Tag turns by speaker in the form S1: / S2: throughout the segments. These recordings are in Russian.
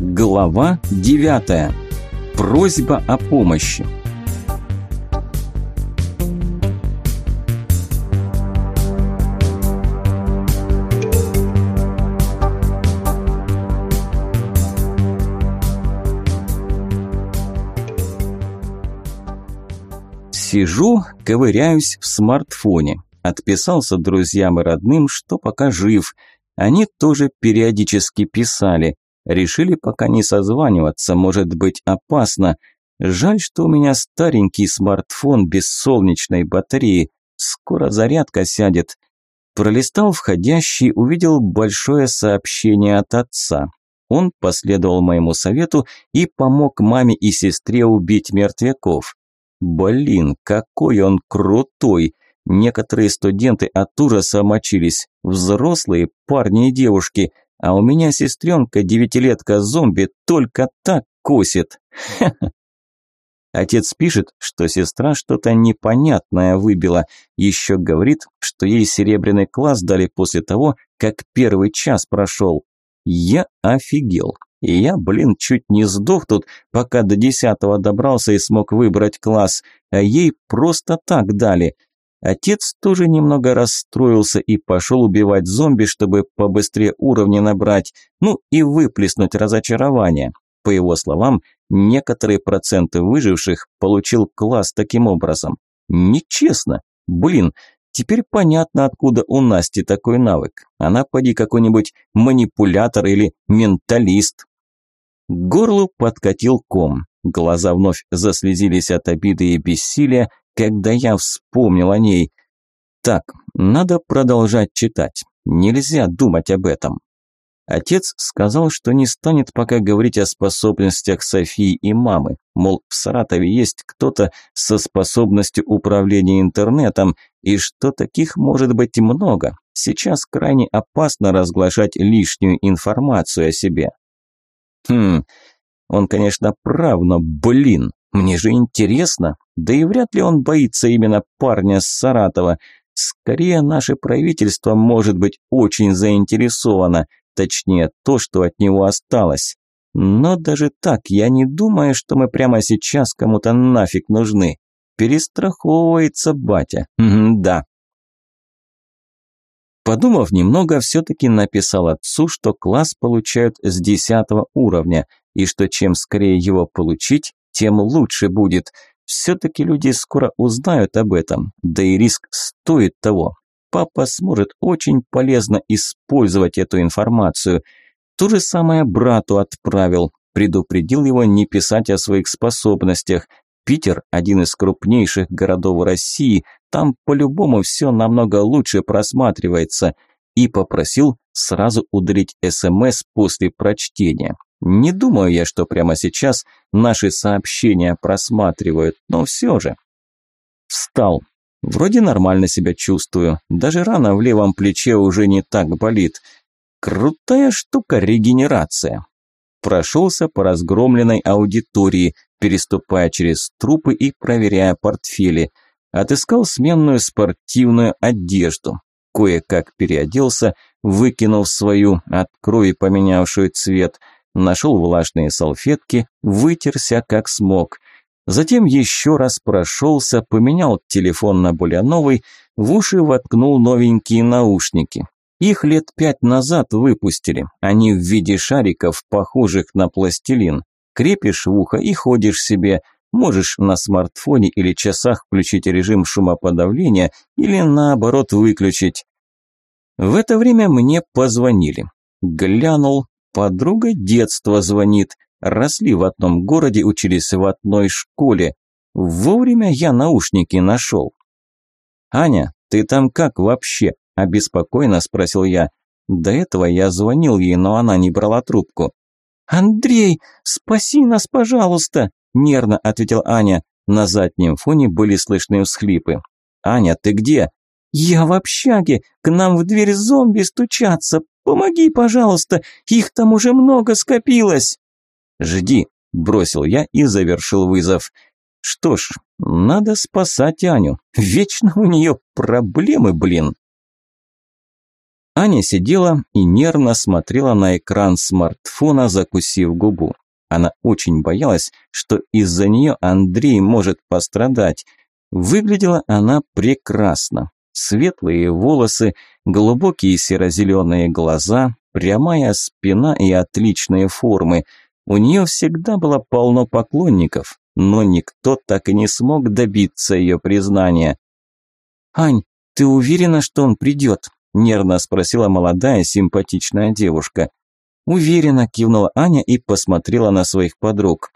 S1: Глава 9. Просьба о помощи. Сижу, ковыряюсь в смартфоне. Отписался друзьям и родным, что пока жив. Они тоже периодически писали. Решили пока не созваниваться, может быть опасно. Жаль, что у меня старенький смартфон без солнечной батареи. Скоро зарядка сядет. Пролистал входящий, увидел большое сообщение от отца. Он последовал моему совету и помог маме и сестре убить мертвяков. Блин, какой он крутой! Некоторые студенты от ужаса мочились, взрослые парни и девушки – а у меня сестренка девятилетка зомби только так косит. Отец пишет, что сестра что-то непонятное выбила. Еще говорит, что ей серебряный класс дали после того, как первый час прошел. Я офигел. И я, блин, чуть не сдох тут, пока до десятого добрался и смог выбрать класс, а ей просто так дали – Отец тоже немного расстроился и пошел убивать зомби, чтобы побыстрее уровни набрать, ну и выплеснуть разочарование. По его словам, некоторые проценты выживших получил класс таким образом. Нечестно. Блин, теперь понятно, откуда у Насти такой навык. Она поди какой-нибудь манипулятор или менталист. К горлу подкатил ком. Глаза вновь заслезились от обиды и бессилия, когда я вспомнил о ней. Так, надо продолжать читать. Нельзя думать об этом. Отец сказал, что не станет пока говорить о способностях Софии и мамы. Мол, в Саратове есть кто-то со способностью управления интернетом, и что таких может быть много. Сейчас крайне опасно разглашать лишнюю информацию о себе. Хм, он, конечно, прав, но, блин, мне же интересно. Да и вряд ли он боится именно парня с Саратова. Скорее, наше правительство может быть очень заинтересовано, точнее, то, что от него осталось. Но даже так, я не думаю, что мы прямо сейчас кому-то нафиг нужны. Перестраховывается батя. да. Подумав немного, все-таки написал отцу, что класс получают с 10 уровня, и что чем скорее его получить, тем лучше будет. Все-таки люди скоро узнают об этом, да и риск стоит того. Папа сможет очень полезно использовать эту информацию. То же самое брату отправил, предупредил его не писать о своих способностях. Питер – один из крупнейших городов России, там по-любому все намного лучше просматривается. И попросил сразу удалить СМС после прочтения. Не думаю я, что прямо сейчас наши сообщения просматривают, но все же. Встал. Вроде нормально себя чувствую. Даже рана в левом плече уже не так болит. Крутая штука регенерация. Прошелся по разгромленной аудитории, переступая через трупы и проверяя портфели. Отыскал сменную спортивную одежду. Кое-как переоделся, выкинув свою, от крови поменявшую цвет – нашел влажные салфетки, вытерся как смог. Затем еще раз прошелся, поменял телефон на более новый, в уши воткнул новенькие наушники. Их лет пять назад выпустили, они в виде шариков, похожих на пластилин. Крепишь в ухо и ходишь себе, можешь на смартфоне или часах включить режим шумоподавления или наоборот выключить. В это время мне позвонили. Глянул, Подруга детства звонит. Росли в одном городе, учились в одной школе. Вовремя я наушники нашел. «Аня, ты там как вообще?» – обеспокоенно спросил я. До этого я звонил ей, но она не брала трубку. «Андрей, спаси нас, пожалуйста!» – нервно ответил Аня. На заднем фоне были слышны всхлипы. «Аня, ты где?» «Я в общаге, к нам в дверь зомби стучатся, помоги, пожалуйста, их там уже много скопилось!» «Жди», – бросил я и завершил вызов. «Что ж, надо спасать Аню, вечно у нее проблемы, блин!» Аня сидела и нервно смотрела на экран смартфона, закусив губу. Она очень боялась, что из-за нее Андрей может пострадать. Выглядела она прекрасно. Светлые волосы, глубокие серо-зеленые глаза, прямая спина и отличные формы. У нее всегда было полно поклонников, но никто так и не смог добиться ее признания. «Ань, ты уверена, что он придет?» – нервно спросила молодая симпатичная девушка. Уверенно кивнула Аня и посмотрела на своих подруг.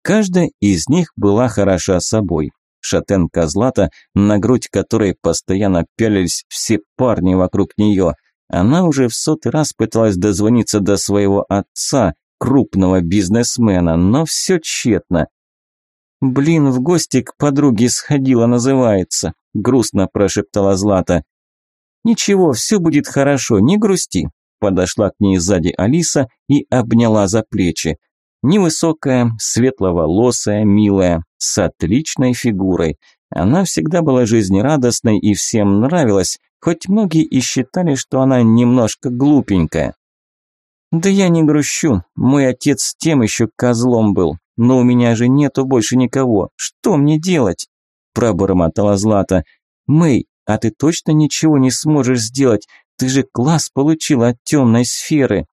S1: Каждая из них была хороша собой. Шатенка Злата, на грудь которой постоянно пялились все парни вокруг нее. Она уже в сотый раз пыталась дозвониться до своего отца, крупного бизнесмена, но все тщетно. «Блин, в гости к подруге сходила, называется», – грустно прошептала Злата. «Ничего, все будет хорошо, не грусти», Подошла к ней сзади Алиса и обняла за плечи. Невысокая, светловолосая, милая, с отличной фигурой. Она всегда была жизнерадостной и всем нравилась, хоть многие и считали, что она немножко глупенькая. «Да я не грущу, мой отец тем еще козлом был, но у меня же нету больше никого, что мне делать?» Пробормотала Злата. «Мэй, а ты точно ничего не сможешь сделать? Ты же класс получил от темной сферы.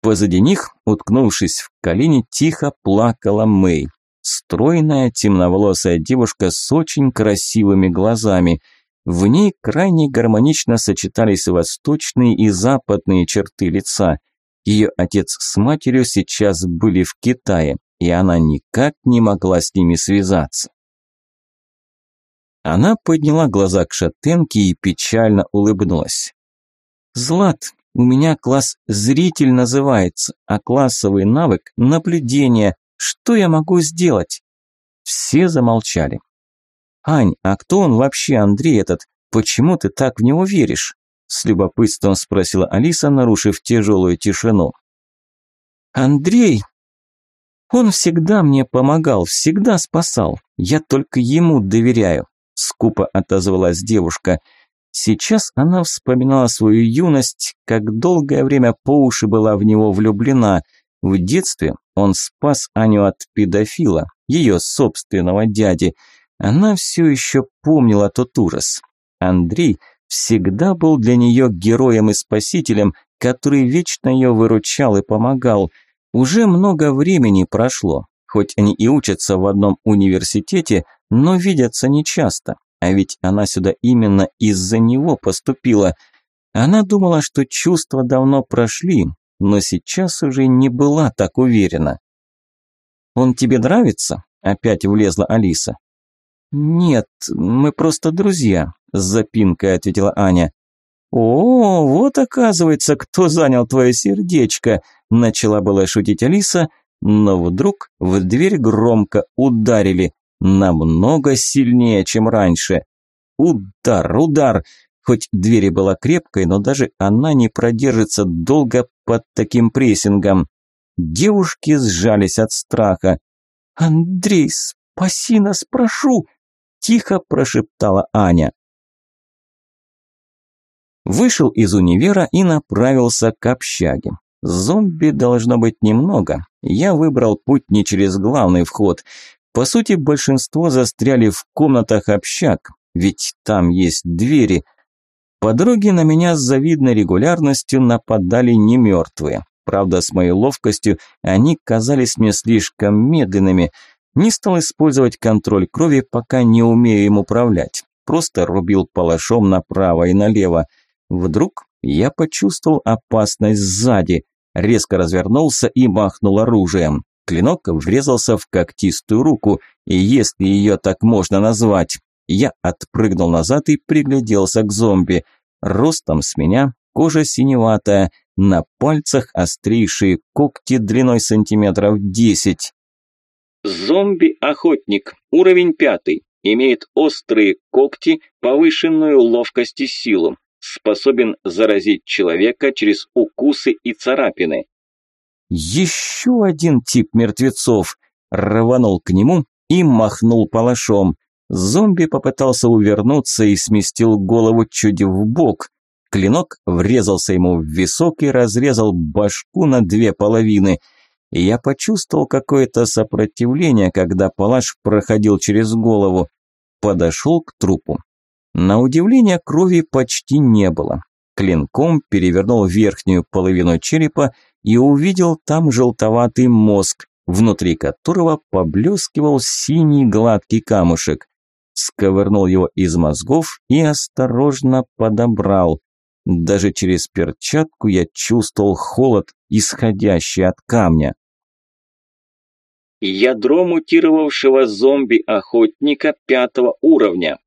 S1: Позади них, уткнувшись в колени, тихо плакала Мэй. Стройная, темноволосая девушка с очень красивыми глазами. В ней крайне гармонично сочетались восточные и западные черты лица. Ее отец с матерью сейчас были в Китае, и она никак не могла с ними связаться. Она подняла глаза к шатенке и печально улыбнулась. «Злат, у меня класс «Зритель» называется, а классовый навык – наблюдение. Что я могу сделать?» Все замолчали. «Ань, а кто он вообще, Андрей этот? Почему ты так в него веришь?» С любопытством спросила Алиса, нарушив тяжелую тишину. «Андрей, он всегда мне помогал, всегда спасал. Я только ему доверяю скупо отозвалась девушка. Сейчас она вспоминала свою юность, как долгое время по уши была в него влюблена. В детстве он спас Аню от педофила, ее собственного дяди. Она все еще помнила тот ужас. Андрей всегда был для нее героем и спасителем, который вечно ее выручал и помогал. Уже много времени прошло, хоть они и учатся в одном университете, но видятся нечасто. А ведь она сюда именно из-за него поступила. Она думала, что чувства давно прошли, но сейчас уже не была так уверена. «Он тебе нравится?» – опять влезла Алиса. «Нет, мы просто друзья», – с запинкой ответила Аня. «О, вот оказывается, кто занял твое сердечко», – начала была шутить Алиса, но вдруг в дверь громко ударили. Намного сильнее, чем раньше. Удар, удар. Хоть дверь была крепкой, но даже она не продержится долго под таким прессингом. Девушки сжались от страха. «Андрей, спаси нас, прошу!» – тихо прошептала Аня. Вышел из универа и направился к общаге. Зомби должно быть немного. Я выбрал путь не через главный вход. По сути, большинство застряли в комнатах общак, ведь там есть двери. Подруги на меня с завидной регулярностью нападали не мертвые. Правда, с моей ловкостью они казались мне слишком медленными. Не стал использовать контроль крови, пока не умею им управлять. Просто рубил палашом направо и налево. Вдруг я почувствовал опасность сзади, резко развернулся и махнул оружием. Клинок врезался в когтистую руку, и если ее так можно назвать. Я отпрыгнул назад и пригляделся к зомби. Ростом с меня, кожа синеватая, на пальцах острейшие когти длиной сантиметров десять.
S2: Зомби-охотник, уровень пятый, имеет острые когти, повышенную ловкость и силу, способен заразить человека через укусы и царапины.
S1: Еще один тип мертвецов. Рванул к нему и махнул палашом. Зомби попытался увернуться и сместил голову чуть в бок. Клинок врезался ему в висок и разрезал башку на две половины. Я почувствовал какое-то сопротивление, когда палаш проходил через голову. Подошел к трупу. На удивление крови почти не было. Клинком перевернул верхнюю половину черепа и увидел там желтоватый мозг, внутри которого поблескивал синий гладкий камушек. Сковырнул его из мозгов и осторожно подобрал. Даже через перчатку я чувствовал холод, исходящий от камня.
S2: Ядро мутировавшего зомби-охотника пятого уровня.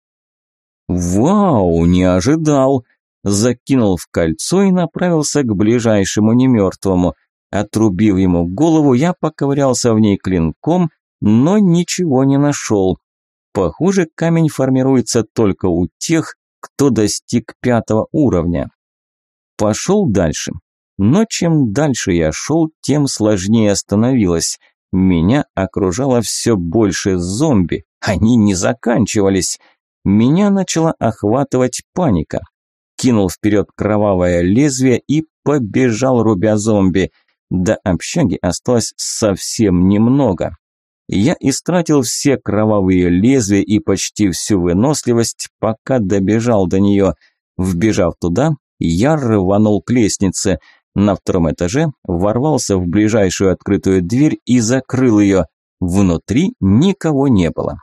S1: Вау, не ожидал. Закинул в кольцо и направился к ближайшему немертвому. Отрубив ему голову, я поковырялся в ней клинком, но ничего не нашел. Похоже, камень формируется только у тех, кто достиг пятого уровня. Пошел дальше. Но чем дальше я шел, тем сложнее становилось. Меня окружало все больше зомби. Они не заканчивались. Меня начала охватывать паника. Кинул вперед кровавое лезвие и побежал, рубя зомби. До общаги осталось совсем немного. Я истратил все кровавые лезвия и почти всю выносливость, пока добежал до нее. Вбежав туда, я рванул к лестнице. На втором этаже ворвался в ближайшую открытую дверь и закрыл ее. Внутри никого не было.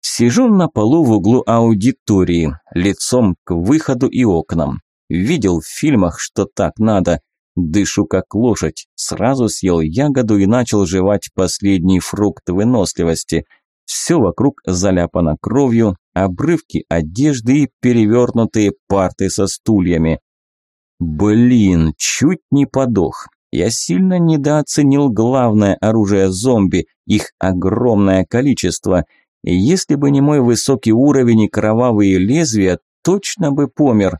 S1: Сижу на полу в углу аудитории, лицом к выходу и окнам. Видел в фильмах, что так надо. Дышу как лошадь, сразу съел ягоду и начал жевать последний фрукт выносливости. Все вокруг заляпано кровью, обрывки одежды и перевернутые парты со стульями. Блин, чуть не подох. Я сильно недооценил главное оружие зомби, их огромное количество. Если бы не мой высокий уровень и кровавые лезвия, точно бы помер.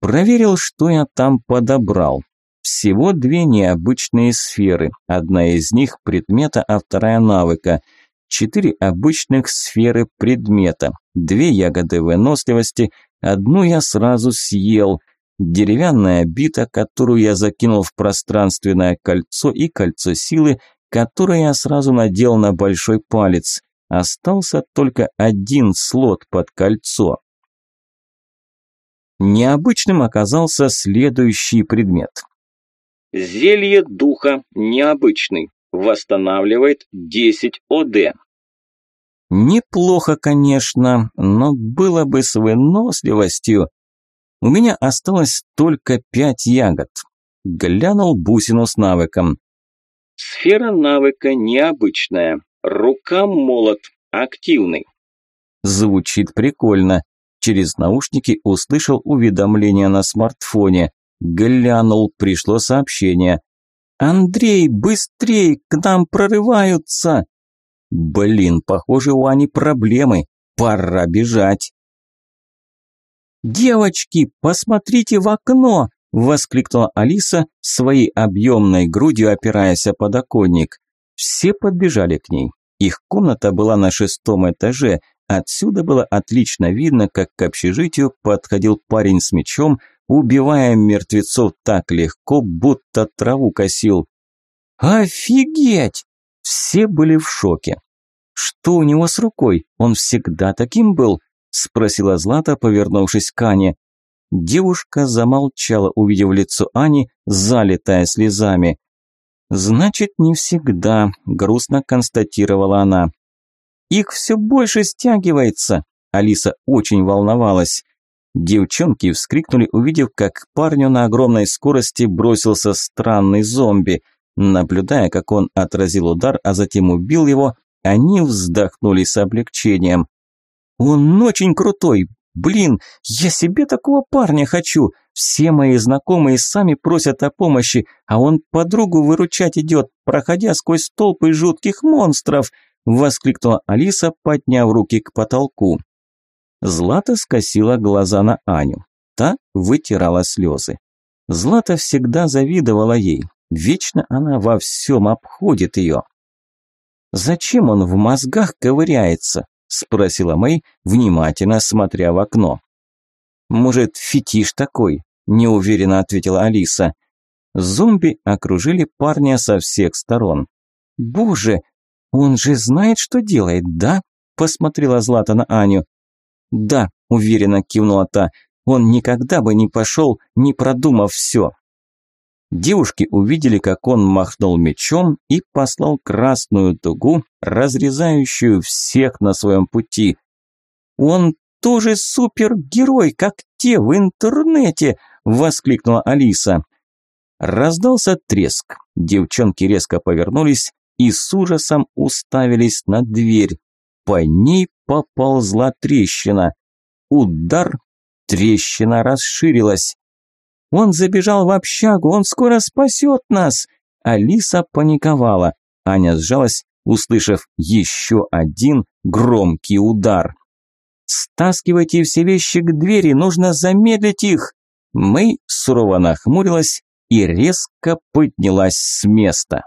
S1: Проверил, что я там подобрал. Всего две необычные сферы. Одна из них предмета, а вторая навыка. Четыре обычных сферы предмета. Две ягоды выносливости. Одну я сразу съел. Деревянная бита, которую я закинул в пространственное кольцо и кольцо силы, которое я сразу надел на большой палец. Остался только один слот под кольцо. Необычным оказался следующий предмет.
S2: Зелье духа необычный. Восстанавливает 10 ОД.
S1: Неплохо, конечно, но было бы с выносливостью. У меня осталось только пять ягод. Глянул бусину с навыком.
S2: Сфера навыка необычная. Рука-молот. Активный.
S1: Звучит прикольно. Через наушники услышал уведомление на смартфоне. Глянул, пришло сообщение. «Андрей, быстрей, к нам прорываются!» Блин, похоже, у Ани проблемы. Пора бежать. «Девочки, посмотрите в окно!» – воскликнула Алиса, своей объемной грудью опираясь о подоконник. Все подбежали к ней. Их комната была на шестом этаже. Отсюда было отлично видно, как к общежитию подходил парень с мечом, убивая мертвецов так легко, будто траву косил. «Офигеть!» Все были в шоке. «Что у него с рукой? Он всегда таким был?» – спросила Злата, повернувшись к Ане. Девушка замолчала, увидев лицо Ани, залитая слезами. «Значит, не всегда», – грустно констатировала она. «Их все больше стягивается», – Алиса очень волновалась. Девчонки вскрикнули, увидев, как к парню на огромной скорости бросился странный зомби. Наблюдая, как он отразил удар, а затем убил его, они вздохнули с облегчением. «Он очень крутой! Блин, я себе такого парня хочу! Все мои знакомые сами просят о помощи, а он подругу выручать идет, проходя сквозь толпы жутких монстров!» Воскликнула Алиса, подняв руки к потолку. Злата скосила глаза на Аню. Та вытирала слезы. Злата всегда завидовала ей. Вечно она во всем обходит ее. «Зачем он в мозгах ковыряется?» – спросила Мэй, внимательно смотря в окно. Может, фетиш такой? Неуверенно ответила Алиса. Зомби окружили парня со всех сторон. Боже, он же знает, что делает, да? Посмотрела Злата на Аню. Да, уверенно кивнула та. Он никогда бы не пошел, не продумав все. Девушки увидели, как он махнул мечом и послал красную дугу, разрезающую всех на своем пути. «Он тоже супергерой, как те в интернете!» – воскликнула Алиса. Раздался треск. Девчонки резко повернулись и с ужасом уставились на дверь. По ней поползла трещина. Удар, трещина расширилась. Он забежал в общагу, он скоро спасет нас!» Алиса паниковала. Аня сжалась, услышав еще один громкий удар. «Стаскивайте все вещи к двери, нужно замедлить их!» Мэй сурово нахмурилась и резко поднялась с места.